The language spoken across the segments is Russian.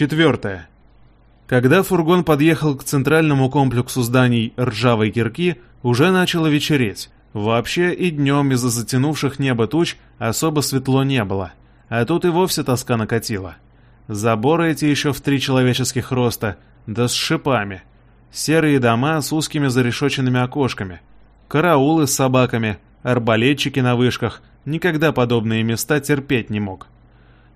Четвертое. Когда фургон подъехал к центральному комплексу зданий ржавой кирки, уже начало вечереть. Вообще и днем из-за затянувших небо туч особо светло не было. А тут и вовсе тоска накатила. Заборы эти еще в три человеческих роста, да с шипами. Серые дома с узкими зарешоченными окошками. Караулы с собаками, арбалетчики на вышках. Никогда подобные места терпеть не мог.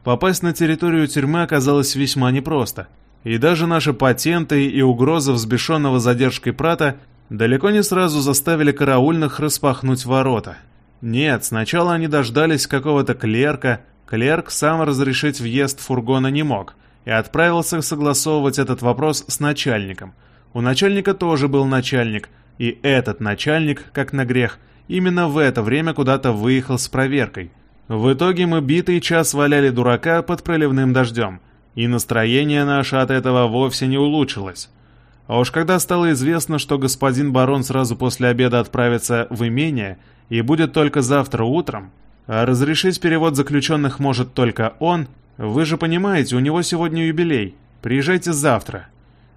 Попасть на территорию тюрьмы оказалось весьма непросто. И даже наши патенты и угрозы взбешенного задержкой Прата далеко не сразу заставили караульных распахнуть ворота. Нет, сначала они дождались какого-то клерка, клерк сам разрешить въезд фургона не мог, и отправился согласовывать этот вопрос с начальником. У начальника тоже был начальник, и этот начальник, как на грех, именно в это время куда-то выехал с проверкой. В итоге мы битый час валяли дурака под проливным дождем, и настроение наше от этого вовсе не улучшилось. А уж когда стало известно, что господин барон сразу после обеда отправится в имение и будет только завтра утром, а разрешить перевод заключенных может только он, вы же понимаете, у него сегодня юбилей, приезжайте завтра.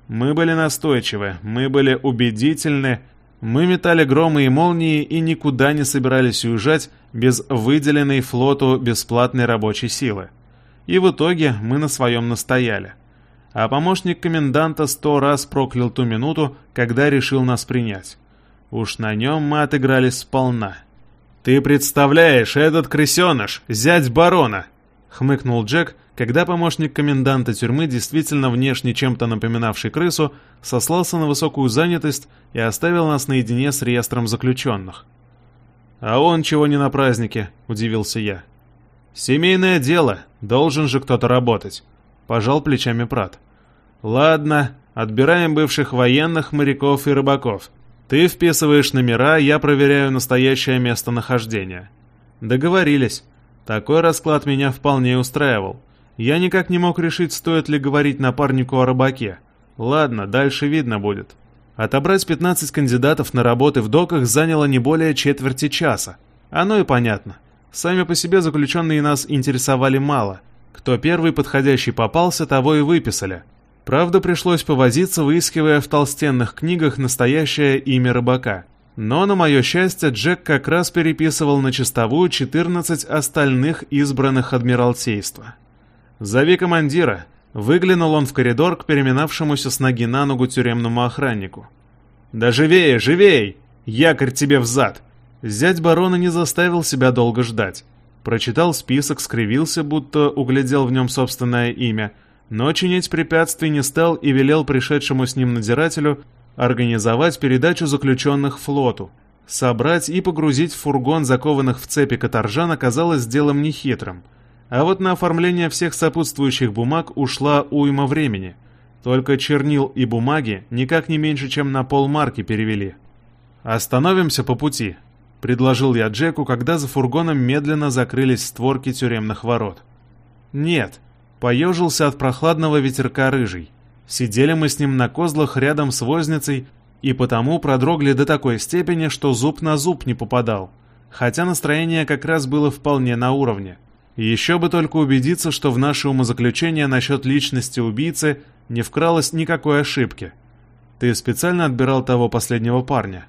Мы были настойчивы, мы были убедительны, мы метали громы и молнии и никуда не собирались уезжать без выделенной флоту бесплатной рабочей силы. И в итоге мы на своем настояли а помощник коменданта сто раз проклял ту минуту, когда решил нас принять. Уж на нем мы отыгрались сполна. «Ты представляешь, этот крысеныш, зять барона!» — хмыкнул Джек, когда помощник коменданта тюрьмы, действительно внешне чем-то напоминавший крысу, сослался на высокую занятость и оставил нас наедине с реестром заключенных. «А он чего не на празднике?» — удивился я. «Семейное дело, должен же кто-то работать», — пожал плечами Прат. «Ладно, отбираем бывших военных, моряков и рыбаков. Ты вписываешь номера, я проверяю настоящее местонахождение». Договорились. Такой расклад меня вполне устраивал. Я никак не мог решить, стоит ли говорить напарнику о рыбаке. Ладно, дальше видно будет. Отобрать 15 кандидатов на работы в доках заняло не более четверти часа. Оно и понятно. Сами по себе заключенные нас интересовали мало. Кто первый подходящий попался, того и выписали. Правда, пришлось повозиться, выискивая в толстенных книгах настоящее имя рыбака. Но, на мое счастье, Джек как раз переписывал на чистовую 14 остальных избранных Адмиралтейства. «Зови командира», — выглянул он в коридор к переминавшемуся с ноги на ногу тюремному охраннику. «Да живее, живей! Якорь тебе взад!» Зять барона не заставил себя долго ждать. Прочитал список, скривился, будто углядел в нем собственное имя — но чинить препятствий не стал и велел пришедшему с ним надзирателю организовать передачу заключенных флоту. Собрать и погрузить в фургон закованных в цепи каторжан оказалось делом нехитрым. А вот на оформление всех сопутствующих бумаг ушла уйма времени. Только чернил и бумаги никак не меньше, чем на полмарки перевели. «Остановимся по пути», — предложил я Джеку, когда за фургоном медленно закрылись створки тюремных ворот. «Нет», Поежился от прохладного ветерка рыжий. Сидели мы с ним на козлах рядом с возницей, и потому продрогли до такой степени, что зуб на зуб не попадал. Хотя настроение как раз было вполне на уровне. Еще бы только убедиться, что в наше умозаключение насчет личности убийцы не вкралось никакой ошибки. Ты специально отбирал того последнего парня?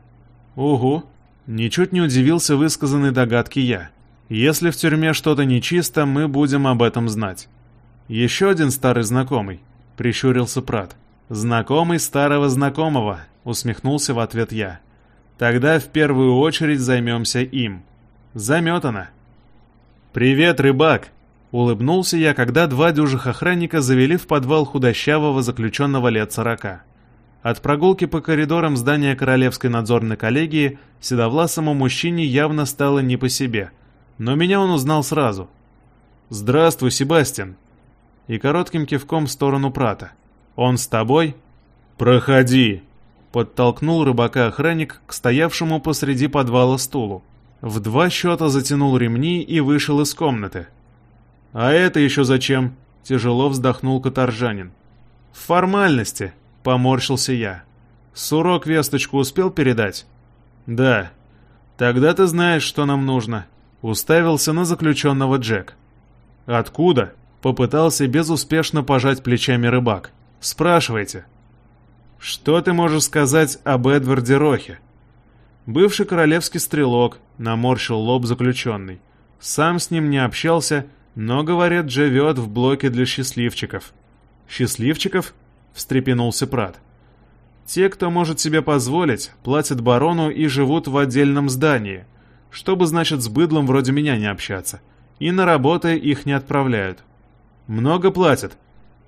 Угу. Ничуть не удивился высказанной догадки я. Если в тюрьме что-то нечисто, мы будем об этом знать. «Еще один старый знакомый», — прищурился Прат. «Знакомый старого знакомого», — усмехнулся в ответ я. «Тогда в первую очередь займемся им. Заметано». «Привет, рыбак!» — улыбнулся я, когда два дюжих охранника завели в подвал худощавого заключенного лет сорока. От прогулки по коридорам здания Королевской надзорной коллегии седовласому мужчине явно стало не по себе, но меня он узнал сразу. «Здравствуй, Себастьян!» и коротким кивком в сторону Прата. «Он с тобой?» «Проходи!» — подтолкнул рыбака охранник к стоявшему посреди подвала стулу. В два счета затянул ремни и вышел из комнаты. «А это еще зачем?» — тяжело вздохнул каторжанин. «В формальности», — поморщился я. «Сурок весточку успел передать?» «Да». «Тогда ты знаешь, что нам нужно», — уставился на заключенного Джек. «Откуда?» Попытался безуспешно пожать плечами рыбак. Спрашивайте. Что ты можешь сказать об Эдварде Рохе? Бывший королевский стрелок, наморщил лоб заключенный. Сам с ним не общался, но, говорят, живет в блоке для счастливчиков. Счастливчиков? Встрепенулся Прат. Те, кто может себе позволить, платят барону и живут в отдельном здании, чтобы, значит, с быдлом вроде меня не общаться. И на работы их не отправляют. Много платят.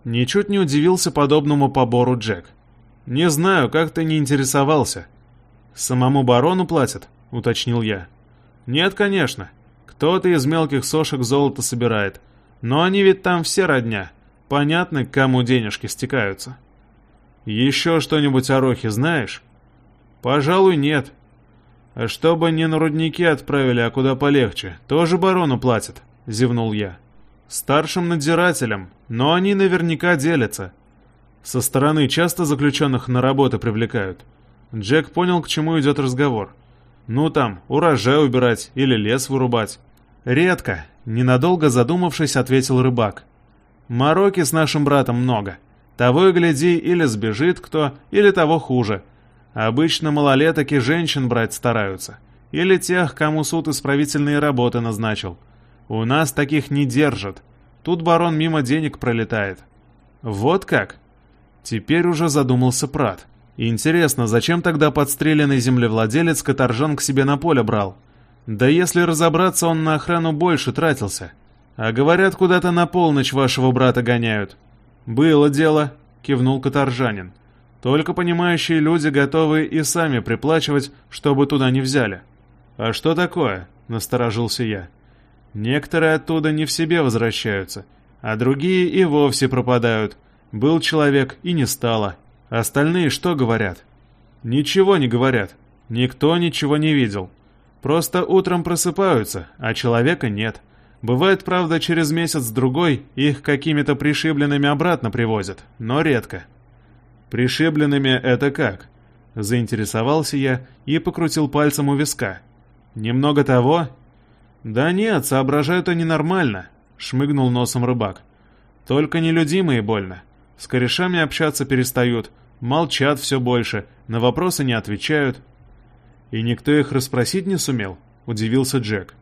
Ничуть не удивился подобному побору Джек. Не знаю, как ты не интересовался. Самому барону платят, уточнил я. Нет, конечно. Кто-то из мелких сошек золото собирает. Но они ведь там все родня. Понятно, к кому денежки стекаются. «Еще что-нибудь о Рохе знаешь?» «Пожалуй, нет. А чтобы не на рудники отправили, а куда полегче, тоже барону платят», — зевнул я. «Старшим надзирателям, но они наверняка делятся. Со стороны часто заключенных на работы привлекают». Джек понял, к чему идет разговор. «Ну там, урожай убирать или лес вырубать». «Редко», — ненадолго задумавшись, ответил рыбак. «Мороки с нашим братом много». Того и гляди, или сбежит кто, или того хуже. Обычно малолеток и женщин брать стараются. Или тех, кому суд исправительные работы назначил. У нас таких не держат. Тут барон мимо денег пролетает. Вот как? Теперь уже задумался Прат. Интересно, зачем тогда подстреленный землевладелец каторжан к себе на поле брал? Да если разобраться, он на охрану больше тратился. А говорят, куда-то на полночь вашего брата гоняют. «Было дело», — кивнул каторжанин. «Только понимающие люди готовы и сами приплачивать, чтобы туда не взяли». «А что такое?» — насторожился я. «Некоторые оттуда не в себе возвращаются, а другие и вовсе пропадают. Был человек и не стало. Остальные что говорят?» «Ничего не говорят. Никто ничего не видел. Просто утром просыпаются, а человека нет». Бывает, правда, через месяц-другой их какими-то пришибленными обратно привозят, но редко. «Пришибленными это как?» Заинтересовался я и покрутил пальцем у виска. «Немного того?» «Да нет, соображают они нормально», — шмыгнул носом рыбак. «Только нелюдимые больно. С корешами общаться перестают, молчат все больше, на вопросы не отвечают». «И никто их расспросить не сумел?» — удивился Джек.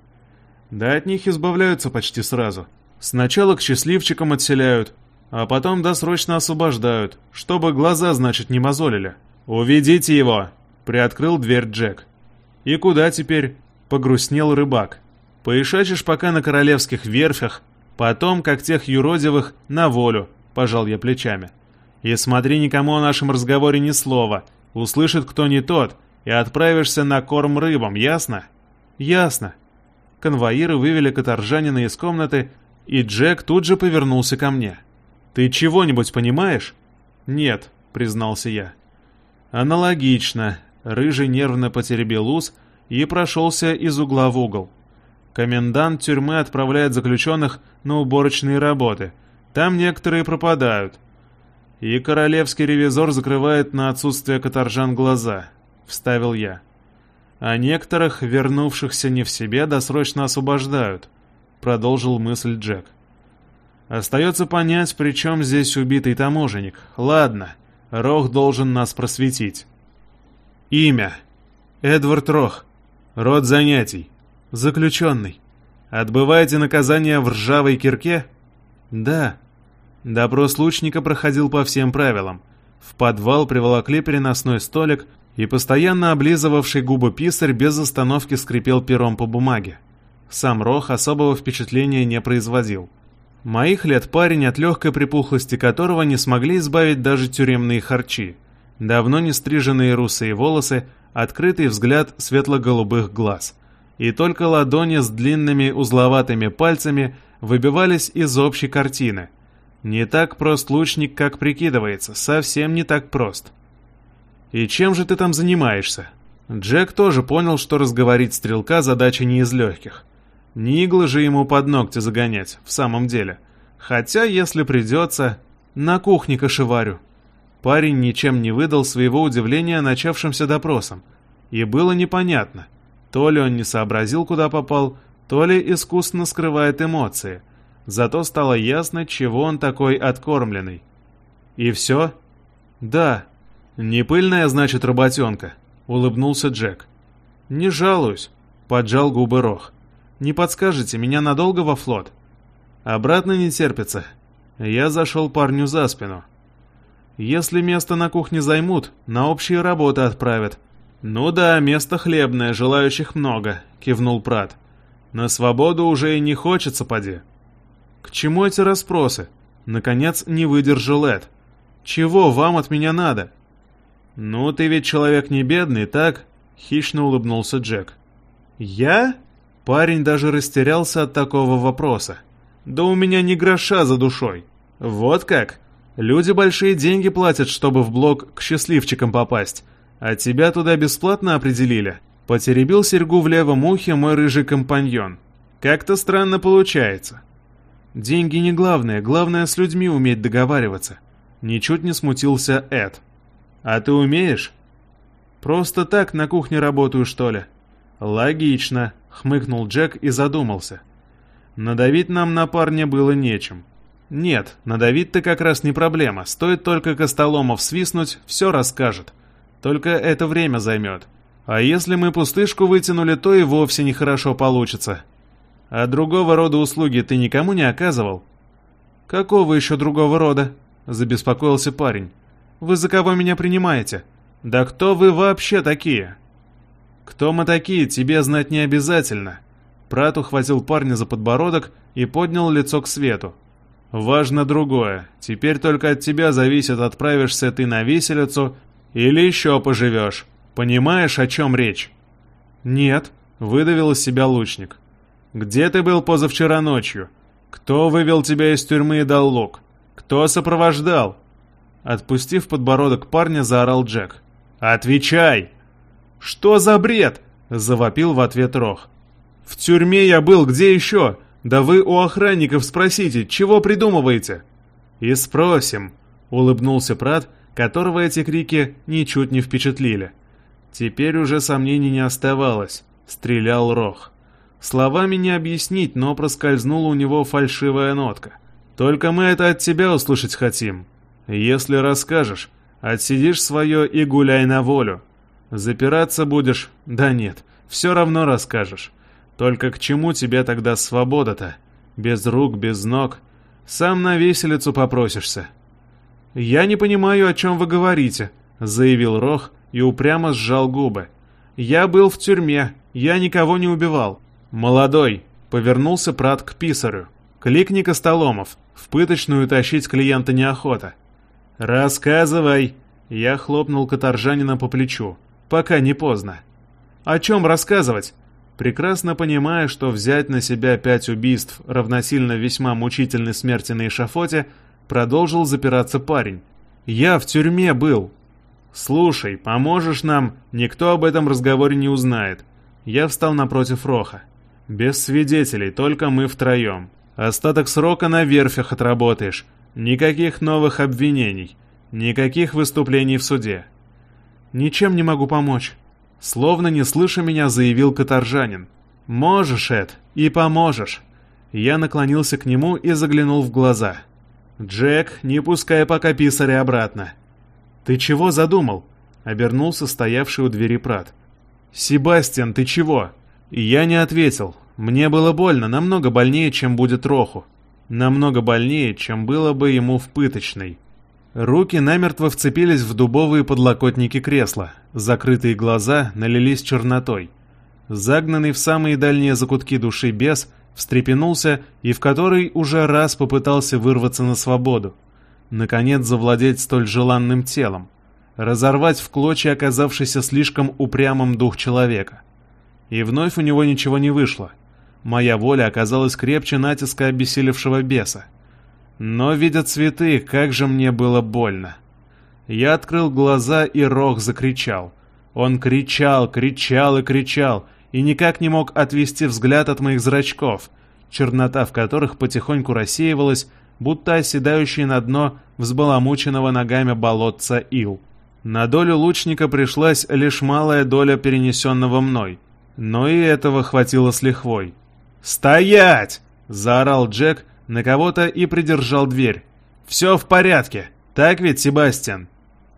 Да от них избавляются почти сразу. Сначала к счастливчикам отселяют, а потом досрочно освобождают, чтобы глаза, значит, не мозолили. «Уведите его!» — приоткрыл дверь Джек. «И куда теперь?» — погрустнел рыбак. «Поишачишь пока на королевских верфях, потом, как тех юродивых, на волю», — пожал я плечами. «И смотри никому о нашем разговоре ни слова, услышит кто не тот, и отправишься на корм рыбам, ясно?» «Ясно», конвоиры вывели каторжанина из комнаты, и Джек тут же повернулся ко мне. «Ты чего-нибудь понимаешь?» «Нет», — признался я. «Аналогично». Рыжий нервно потеребил ус и прошелся из угла в угол. Комендант тюрьмы отправляет заключенных на уборочные работы. Там некоторые пропадают. И королевский ревизор закрывает на отсутствие каторжан глаза, — вставил я а некоторых, вернувшихся не в себе, досрочно освобождают», — продолжил мысль Джек. «Остается понять, при чем здесь убитый таможенник. Ладно, Рох должен нас просветить». «Имя. Эдвард Рох. Род занятий. Заключенный. Отбываете наказание в ржавой кирке?» «Да». Допрос лучника проходил по всем правилам. В подвал приволокли переносной столик, и постоянно облизывавший губы писарь без остановки скрипел пером по бумаге. Сам Рох особого впечатления не производил. Моих лет парень, от легкой припухлости которого не смогли избавить даже тюремные харчи. Давно не стриженные русые волосы, открытый взгляд светло-голубых глаз. И только ладони с длинными узловатыми пальцами выбивались из общей картины. Не так прост лучник, как прикидывается, совсем не так прост. «И чем же ты там занимаешься?» Джек тоже понял, что разговорить стрелка задача не из легких. Не иглы же ему под ногти загонять, в самом деле. Хотя, если придется, на кухне кошеварю. Парень ничем не выдал своего удивления начавшимся допросом. И было непонятно, то ли он не сообразил, куда попал, то ли искусно скрывает эмоции. Зато стало ясно, чего он такой откормленный. «И все?» «Да. Не пыльная, значит, работенка», — улыбнулся Джек. «Не жалуюсь», — поджал губы Рох. «Не подскажете, меня надолго во флот?» «Обратно не терпится». Я зашел парню за спину. «Если место на кухне займут, на общие работы отправят». «Ну да, место хлебное, желающих много», — кивнул Прат. «На свободу уже и не хочется, поди». «К чему эти расспросы?» Наконец не выдержал Эд. «Чего вам от меня надо?» «Ну, ты ведь человек не бедный, так?» Хищно улыбнулся Джек. «Я?» Парень даже растерялся от такого вопроса. «Да у меня ни гроша за душой. Вот как? Люди большие деньги платят, чтобы в блок к счастливчикам попасть. А тебя туда бесплатно определили?» Потеребил серьгу в левом ухе мой рыжий компаньон. «Как-то странно получается. Деньги не главное, главное с людьми уметь договариваться. Ничуть не смутился Эд. А ты умеешь? Просто так на кухне работаю, что ли? Логично, хмыкнул Джек и задумался. Надавить нам на парня было нечем. Нет, надавить-то как раз не проблема. Стоит только Костоломов свистнуть, все расскажет. Только это время займет. А если мы пустышку вытянули, то и вовсе нехорошо получится. А другого рода услуги ты никому не оказывал? Какого еще другого рода? Забеспокоился парень. Вы за кого меня принимаете? Да кто вы вообще такие? Кто мы такие, тебе знать не обязательно. Прат ухватил парня за подбородок и поднял лицо к свету. Важно другое. Теперь только от тебя зависит, отправишься ты на виселицу или еще поживешь. Понимаешь, о чем речь? Нет, выдавил из себя лучник. Где ты был позавчера ночью? Кто вывел тебя из тюрьмы и дал лук? Кто сопровождал?» Отпустив подбородок парня, заорал Джек. «Отвечай!» «Что за бред?» — завопил в ответ Рох. «В тюрьме я был, где еще? Да вы у охранников спросите, чего придумываете?» «И спросим», — улыбнулся Прат, которого эти крики ничуть не впечатлили. Теперь уже сомнений не оставалось. Стрелял Рох. Словами не объяснить, но проскользнула у него фальшивая нотка. «Только мы это от тебя услышать хотим. Если расскажешь, отсидишь свое и гуляй на волю. Запираться будешь? Да нет, все равно расскажешь. Только к чему тебе тогда свобода-то? Без рук, без ног. Сам на веселицу попросишься». «Я не понимаю, о чем вы говорите», — заявил Рох и упрямо сжал губы. «Я был в тюрьме, я никого не убивал. «Молодой!» — повернулся Прат к писарю. «Кликни Костоломов. В пыточную тащить клиента неохота». «Рассказывай!» — я хлопнул каторжанина по плечу. «Пока не поздно». «О чем рассказывать?» Прекрасно понимая, что взять на себя пять убийств равносильно весьма мучительной смерти на эшафоте, продолжил запираться парень. «Я в тюрьме был». «Слушай, поможешь нам, никто об этом разговоре не узнает». Я встал напротив Роха. Без свидетелей, только мы втроем. Остаток срока на верфях отработаешь. Никаких новых обвинений. Никаких выступлений в суде. Ничем не могу помочь. Словно не слыша меня, заявил каторжанин. Можешь, Эд, и поможешь. Я наклонился к нему и заглянул в глаза. «Джек, не пускай пока писаря обратно». «Ты чего задумал?» — обернулся стоявший у двери Прат. «Себастьян, ты чего?» Я не ответил. Мне было больно, намного больнее, чем будет Роху. Намного больнее, чем было бы ему в пыточной. Руки намертво вцепились в дубовые подлокотники кресла. Закрытые глаза налились чернотой. Загнанный в самые дальние закутки души бес встрепенулся и в который уже раз попытался вырваться на свободу. Наконец завладеть столь желанным телом. Разорвать в клочья оказавшийся слишком упрямым дух человека. И вновь у него ничего не вышло. Моя воля оказалась крепче натиска обессилевшего беса. Но, видя цветы, как же мне было больно. Я открыл глаза, и Рох закричал. Он кричал, кричал и кричал, и никак не мог отвести взгляд от моих зрачков, чернота в которых потихоньку рассеивалась, будто оседающий на дно взбаламученного ногами болотца ил. На долю лучника пришлась лишь малая доля перенесенного мной — но и этого хватило с лихвой. «Стоять!» — заорал Джек, на кого-то и придержал дверь. «Все в порядке, так ведь, Себастьян?»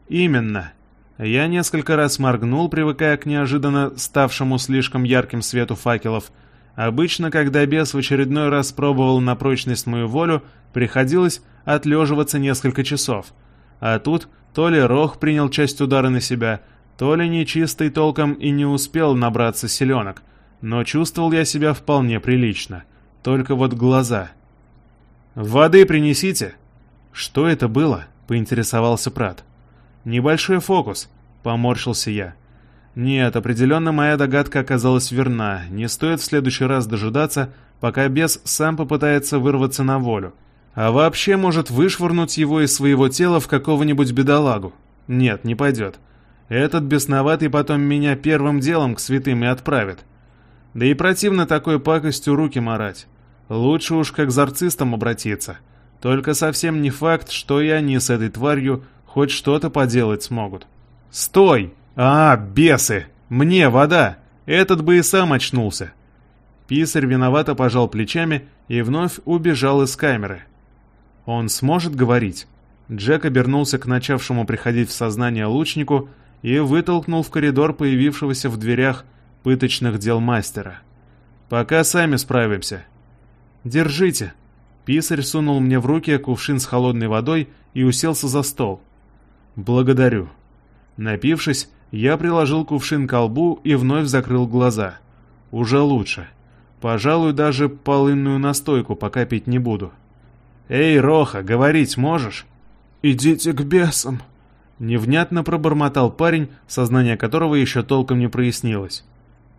«Именно». Я несколько раз моргнул, привыкая к неожиданно ставшему слишком ярким свету факелов. Обычно, когда бес в очередной раз пробовал на прочность мою волю, приходилось отлеживаться несколько часов. А тут то ли Рох принял часть удара на себя, то ли нечистый толком и не успел набраться селенок, но чувствовал я себя вполне прилично. Только вот глаза. «Воды принесите!» «Что это было?» — поинтересовался Прат. «Небольшой фокус», — поморщился я. «Нет, определенно моя догадка оказалась верна. Не стоит в следующий раз дожидаться, пока бес сам попытается вырваться на волю. А вообще может вышвырнуть его из своего тела в какого-нибудь бедолагу. Нет, не пойдет. Этот бесноватый потом меня первым делом к святым и отправит. Да и противно такой пакостью руки марать. Лучше уж к экзорцистам обратиться. Только совсем не факт, что и они с этой тварью хоть что-то поделать смогут. «Стой! А, бесы! Мне вода! Этот бы и сам очнулся!» Писарь виновато пожал плечами и вновь убежал из камеры. Он сможет говорить? Джек обернулся к начавшему приходить в сознание лучнику и вытолкнул в коридор появившегося в дверях пыточных дел мастера. «Пока сами справимся». «Держите». Писарь сунул мне в руки кувшин с холодной водой и уселся за стол. «Благодарю». Напившись, я приложил кувшин к колбу и вновь закрыл глаза. «Уже лучше. Пожалуй, даже полынную настойку пока пить не буду». «Эй, Роха, говорить можешь?» «Идите к бесам!» Невнятно пробормотал парень, сознание которого еще толком не прояснилось.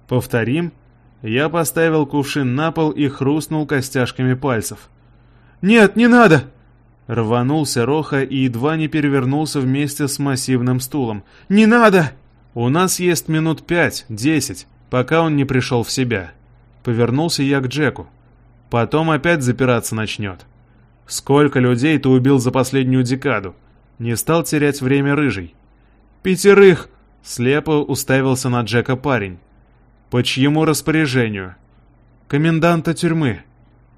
«Повторим?» Я поставил кувшин на пол и хрустнул костяшками пальцев. «Нет, не надо!» Рванулся Роха и едва не перевернулся вместе с массивным стулом. «Не надо!» «У нас есть минут пять, десять, пока он не пришел в себя». Повернулся я к Джеку. «Потом опять запираться начнет». Сколько людей ты убил за последнюю декаду? Не стал терять время рыжий. Пятерых! Слепо уставился на Джека парень. По чьему распоряжению? Коменданта тюрьмы.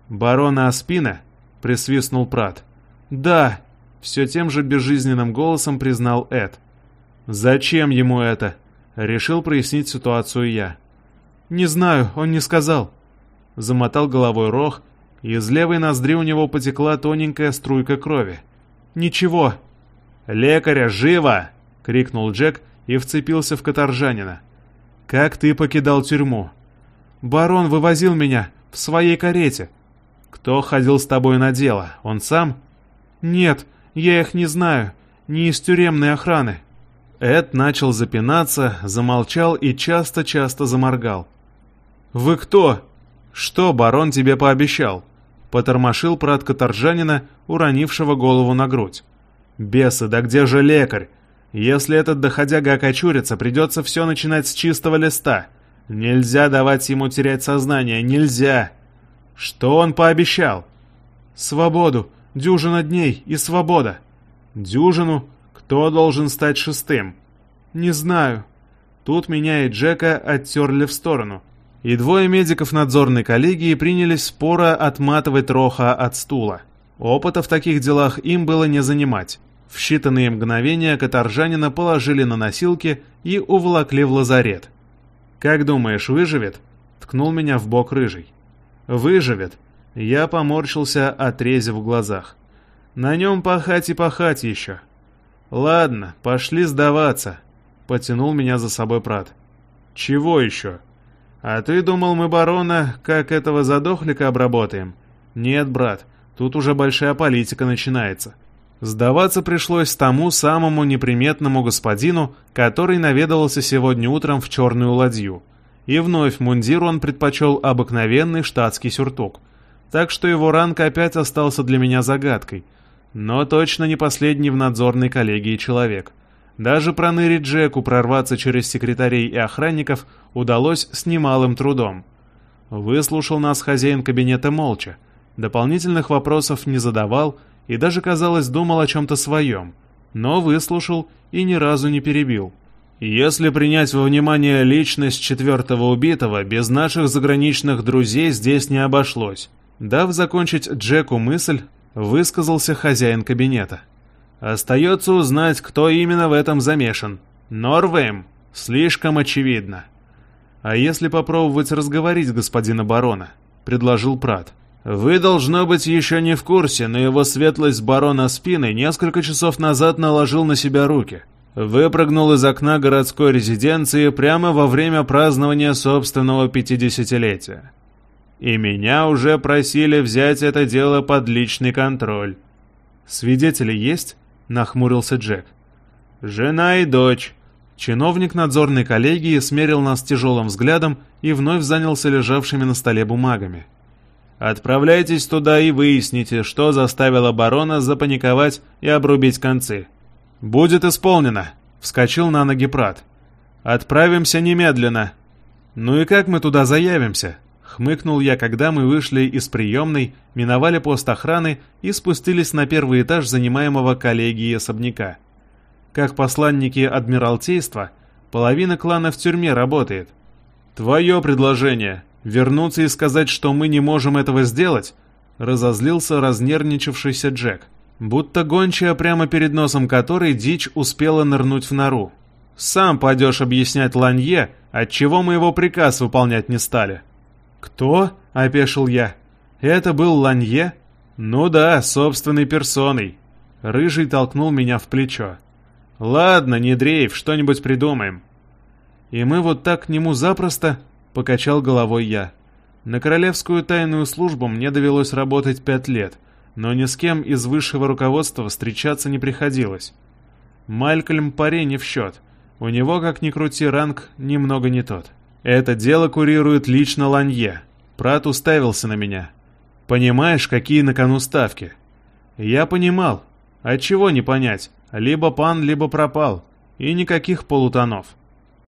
Барона Аспина? Присвистнул Прат. Да, все тем же безжизненным голосом признал Эд. Зачем ему это? Решил прояснить ситуацию я. Не знаю, он не сказал. Замотал головой Рох, из левой ноздри у него потекла тоненькая струйка крови. «Ничего!» «Лекаря, живо!» — крикнул Джек и вцепился в каторжанина. «Как ты покидал тюрьму?» «Барон вывозил меня в своей карете». «Кто ходил с тобой на дело? Он сам?» «Нет, я их не знаю. Не из тюремной охраны». Эд начал запинаться, замолчал и часто-часто заморгал. «Вы кто? Что барон тебе пообещал?» потормошил прат каторжанина, уронившего голову на грудь. «Бесы, да где же лекарь? Если этот доходяга окочурится, придется все начинать с чистого листа. Нельзя давать ему терять сознание, нельзя!» «Что он пообещал?» «Свободу, дюжина дней и свобода». «Дюжину? Кто должен стать шестым?» «Не знаю». Тут меня и Джека оттерли в сторону и двое медиков надзорной коллегии принялись споро отматывать Роха от стула. Опыта в таких делах им было не занимать. В считанные мгновения каторжанина положили на носилки и уволокли в лазарет. «Как думаешь, выживет?» — ткнул меня в бок рыжий. «Выживет!» Я поморщился, отрезив в глазах. «На нем пахать и пахать еще!» «Ладно, пошли сдаваться!» — потянул меня за собой Прат. «Чего еще?» «А ты думал, мы барона, как этого задохлика, обработаем?» «Нет, брат, тут уже большая политика начинается». Сдаваться пришлось тому самому неприметному господину, который наведывался сегодня утром в черную ладью. И вновь мундир он предпочел обыкновенный штатский сюртук. Так что его ранг опять остался для меня загадкой. Но точно не последний в надзорной коллегии человек. Даже проныре Джеку прорваться через секретарей и охранников удалось с немалым трудом. Выслушал нас хозяин кабинета молча, дополнительных вопросов не задавал и даже, казалось, думал о чем-то своем, но выслушал и ни разу не перебил. Если принять во внимание личность четвертого убитого, без наших заграничных друзей здесь не обошлось. Дав закончить Джеку мысль, высказался хозяин кабинета. Остается узнать, кто именно в этом замешан. Норвейм? Слишком очевидно. А если попробовать разговорить господина барона? Предложил Прат. Вы, должно быть, еще не в курсе, но его светлость барона Спины несколько часов назад наложил на себя руки. Выпрыгнул из окна городской резиденции прямо во время празднования собственного пятидесятилетия. И меня уже просили взять это дело под личный контроль. «Свидетели есть?» — нахмурился Джек. «Жена и дочь». Чиновник надзорной коллегии смерил нас тяжелым взглядом и вновь занялся лежавшими на столе бумагами. Отправляйтесь туда и выясните, что заставило барона запаниковать и обрубить концы. Будет исполнено, вскочил на ноги Прат. Отправимся немедленно. Ну и как мы туда заявимся? Хмыкнул я, когда мы вышли из приемной, миновали пост охраны и спустились на первый этаж занимаемого коллегии особняка. Как посланники Адмиралтейства, половина клана в тюрьме работает. Твое предложение, Вернуться и сказать, что мы не можем этого сделать? Разозлился разнервничавшийся Джек. Будто гончая прямо перед носом которой дичь успела нырнуть в нору. «Сам пойдешь объяснять Ланье, отчего мы его приказ выполнять не стали». «Кто?» — опешил я. «Это был Ланье?» «Ну да, собственной персоной». Рыжий толкнул меня в плечо. «Ладно, не дрейф, что-нибудь придумаем». И мы вот так к нему запросто — покачал головой я. На королевскую тайную службу мне довелось работать пять лет, но ни с кем из высшего руководства встречаться не приходилось. Малькольм паре не в счет. У него, как ни крути, ранг немного не тот. Это дело курирует лично Ланье. Прат уставился на меня. Понимаешь, какие на кону ставки? Я понимал. Отчего не понять? Либо пан, либо пропал. И никаких полутонов.